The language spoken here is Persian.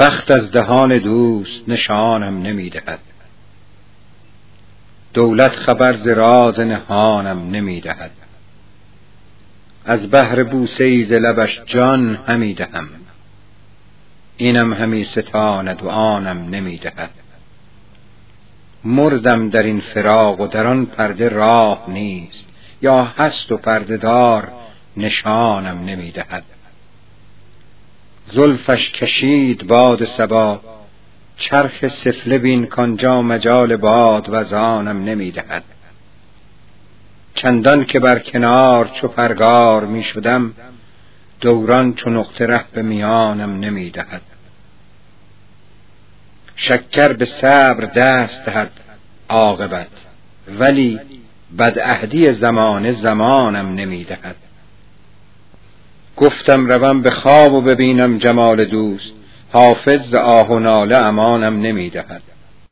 بخت از دهان دوست نشانم نمی‌دهد. دولت خبر ز راز نهانم نمی‌دهد. از بهر بوسه ز لبش جان همی دهم. اینم همی ستاند و آنم نمی‌دهد. مردم در این فراق و در آن پرده راه نیست یا هست و پردهدار نشانم نمی‌دهد. زلفش کشید باد سبا چرخ سفله بین کانجا مجال باد و زانم نمی‌دهد. چندان که بر کنار چو پرگار می شدم دوران چو نقطه ره به میانم نمی‌دهد. شکر به صبر دست دهد عاقبت ولی بدعهدی زمانه زمانم نمی‌دهد. گفتم روم به خواب و ببینم جمال دوست. حافظ آه و ناله امانم نمی‌دهد.